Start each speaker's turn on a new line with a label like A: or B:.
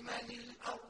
A: لِمَنِ الْأَرْضُ